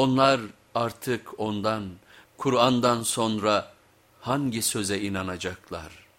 Onlar artık ondan, Kur'an'dan sonra hangi söze inanacaklar?''